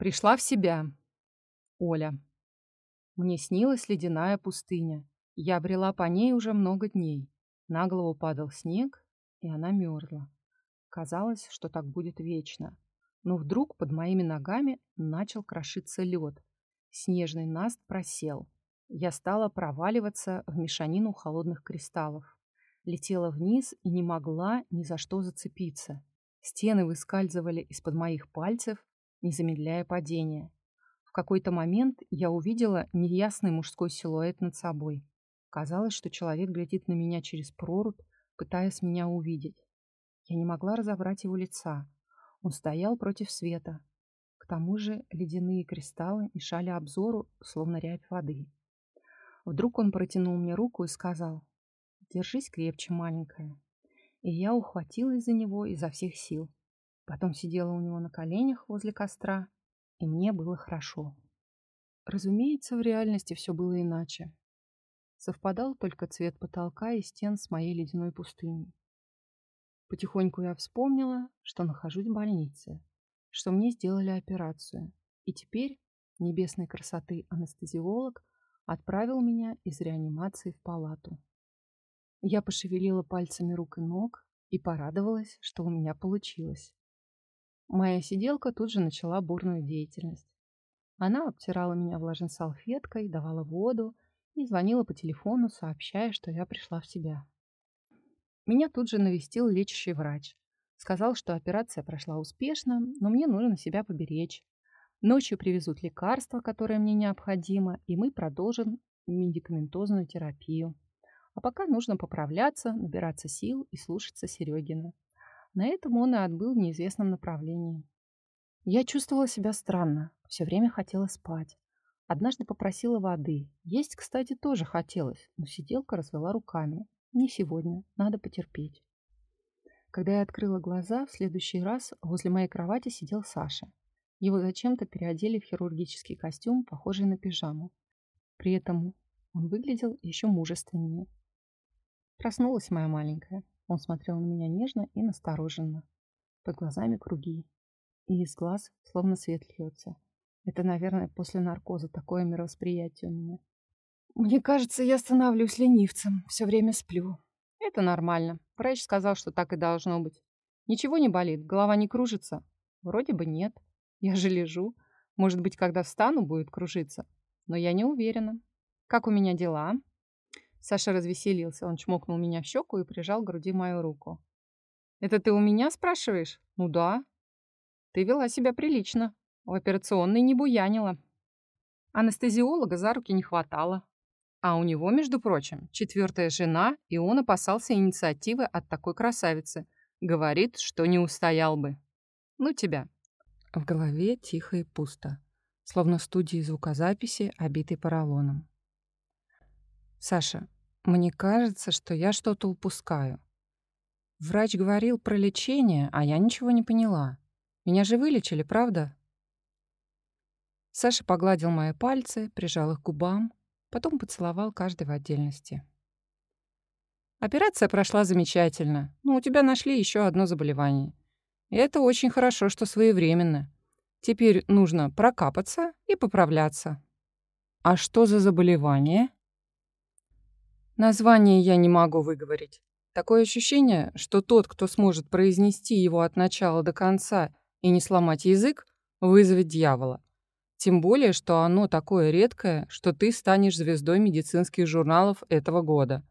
Пришла в себя. Оля. Мне снилась ледяная пустыня. Я брела по ней уже много дней. На голову падал снег, и она мерзла. Казалось, что так будет вечно. Но вдруг под моими ногами начал крошиться лед. Снежный наст просел. Я стала проваливаться в мешанину холодных кристаллов. Летела вниз и не могла ни за что зацепиться. Стены выскальзывали из-под моих пальцев, не замедляя падение. В какой-то момент я увидела неясный мужской силуэт над собой. Казалось, что человек глядит на меня через прорубь, пытаясь меня увидеть. Я не могла разобрать его лица. Он стоял против света. К тому же ледяные кристаллы мешали обзору, словно рябь воды. Вдруг он протянул мне руку и сказал, «Держись крепче, маленькая». И я ухватилась за него изо всех сил. Потом сидела у него на коленях возле костра, и мне было хорошо. Разумеется, в реальности все было иначе. Совпадал только цвет потолка и стен с моей ледяной пустыней. Потихоньку я вспомнила, что нахожусь в больнице, что мне сделали операцию, и теперь небесной красоты анестезиолог отправил меня из реанимации в палату. Я пошевелила пальцами рук и ног и порадовалась, что у меня получилось. Моя сиделка тут же начала бурную деятельность. Она обтирала меня влажной салфеткой, давала воду, и звонила по телефону, сообщая, что я пришла в себя. Меня тут же навестил лечащий врач. Сказал, что операция прошла успешно, но мне нужно себя поберечь. Ночью привезут лекарства, которые мне необходимо, и мы продолжим медикаментозную терапию. А пока нужно поправляться, набираться сил и слушаться Серегина. На этом он и отбыл в неизвестном направлении. Я чувствовала себя странно, все время хотела спать. Однажды попросила воды. Есть, кстати, тоже хотелось, но сиделка развела руками. Не сегодня, надо потерпеть. Когда я открыла глаза, в следующий раз возле моей кровати сидел Саша. Его зачем-то переодели в хирургический костюм, похожий на пижаму. При этом он выглядел еще мужественнее. Проснулась моя маленькая. Он смотрел на меня нежно и настороженно. Под глазами круги. И из глаз словно свет льется. Это, наверное, после наркоза такое мировосприятие у меня. Мне кажется, я становлюсь ленивцем. Все время сплю. Это нормально. Врач сказал, что так и должно быть. Ничего не болит, голова не кружится. Вроде бы нет. Я же лежу. Может быть, когда встану, будет кружиться. Но я не уверена. Как у меня дела? Саша развеселился. Он чмокнул меня в щеку и прижал к груди мою руку. Это ты у меня спрашиваешь? Ну да. Ты вела себя прилично. В операционной не буянила. Анестезиолога за руки не хватало. А у него, между прочим, четвертая жена, и он опасался инициативы от такой красавицы. Говорит, что не устоял бы. Ну тебя. В голове тихо и пусто, словно в студии звукозаписи, обитой поролоном. Саша, мне кажется, что я что-то упускаю. Врач говорил про лечение, а я ничего не поняла. Меня же вылечили, правда? Саша погладил мои пальцы, прижал их к губам, потом поцеловал каждый в отдельности. Операция прошла замечательно, но у тебя нашли еще одно заболевание. И это очень хорошо, что своевременно. Теперь нужно прокапаться и поправляться. А что за заболевание? Название я не могу выговорить. Такое ощущение, что тот, кто сможет произнести его от начала до конца и не сломать язык, вызовет дьявола. Тем более, что оно такое редкое, что ты станешь звездой медицинских журналов этого года.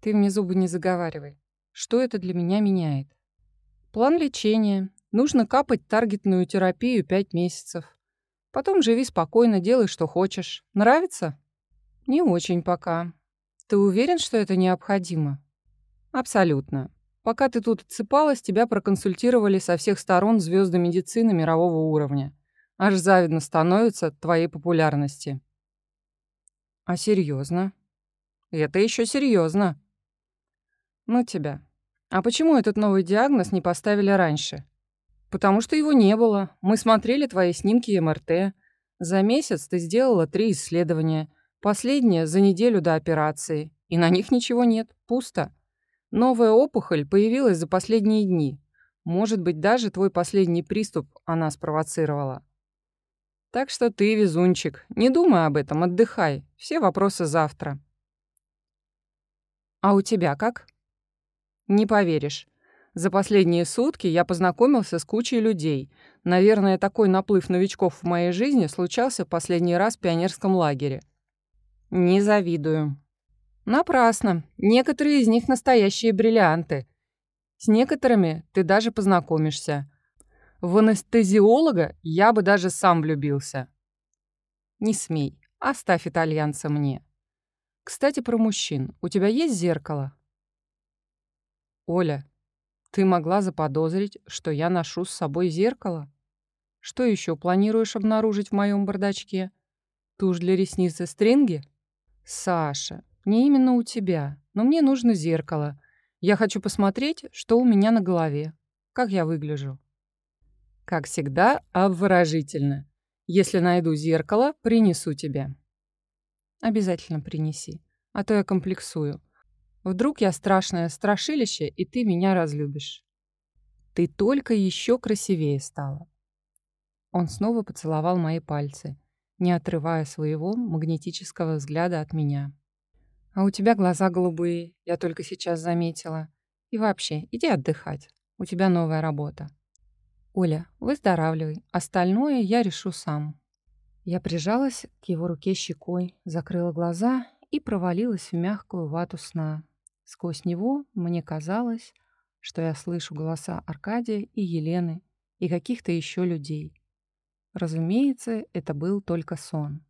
Ты мне зубы не заговаривай. Что это для меня меняет? План лечения. Нужно капать таргетную терапию 5 месяцев. Потом живи спокойно, делай, что хочешь. Нравится? Не очень пока. Ты уверен, что это необходимо? Абсолютно. Пока ты тут отсыпалась, тебя проконсультировали со всех сторон звезды медицины мирового уровня. Аж завидно становится твоей популярности. А серьезно? Это еще серьезно. Ну тебя. А почему этот новый диагноз не поставили раньше? Потому что его не было. Мы смотрели твои снимки МРТ. За месяц ты сделала три исследования. Последнее за неделю до операции. И на них ничего нет. Пусто. Новая опухоль появилась за последние дни. Может быть, даже твой последний приступ она спровоцировала. Так что ты везунчик. Не думай об этом, отдыхай. Все вопросы завтра. А у тебя как? Не поверишь. За последние сутки я познакомился с кучей людей. Наверное, такой наплыв новичков в моей жизни случался в последний раз в пионерском лагере. Не завидую. Напрасно. Некоторые из них настоящие бриллианты. С некоторыми ты даже познакомишься. В анестезиолога я бы даже сам влюбился. Не смей. Оставь итальянца мне. Кстати, про мужчин. У тебя есть зеркало? Оля, ты могла заподозрить, что я ношу с собой зеркало? Что еще планируешь обнаружить в моем бардачке? Тушь для ресниц и стринги? Саша, не именно у тебя, но мне нужно зеркало. Я хочу посмотреть, что у меня на голове. Как я выгляжу. Как всегда, обворожительно. Если найду зеркало, принесу тебе. Обязательно принеси, а то я комплексую. Вдруг я страшное страшилище, и ты меня разлюбишь. Ты только еще красивее стала. Он снова поцеловал мои пальцы, не отрывая своего магнетического взгляда от меня. А у тебя глаза голубые, я только сейчас заметила. И вообще, иди отдыхать. У тебя новая работа. Оля, выздоравливай. Остальное я решу сам. Я прижалась к его руке щекой, закрыла глаза и провалилась в мягкую вату сна. Сквозь него мне казалось, что я слышу голоса Аркадия и Елены и каких-то еще людей. Разумеется, это был только сон.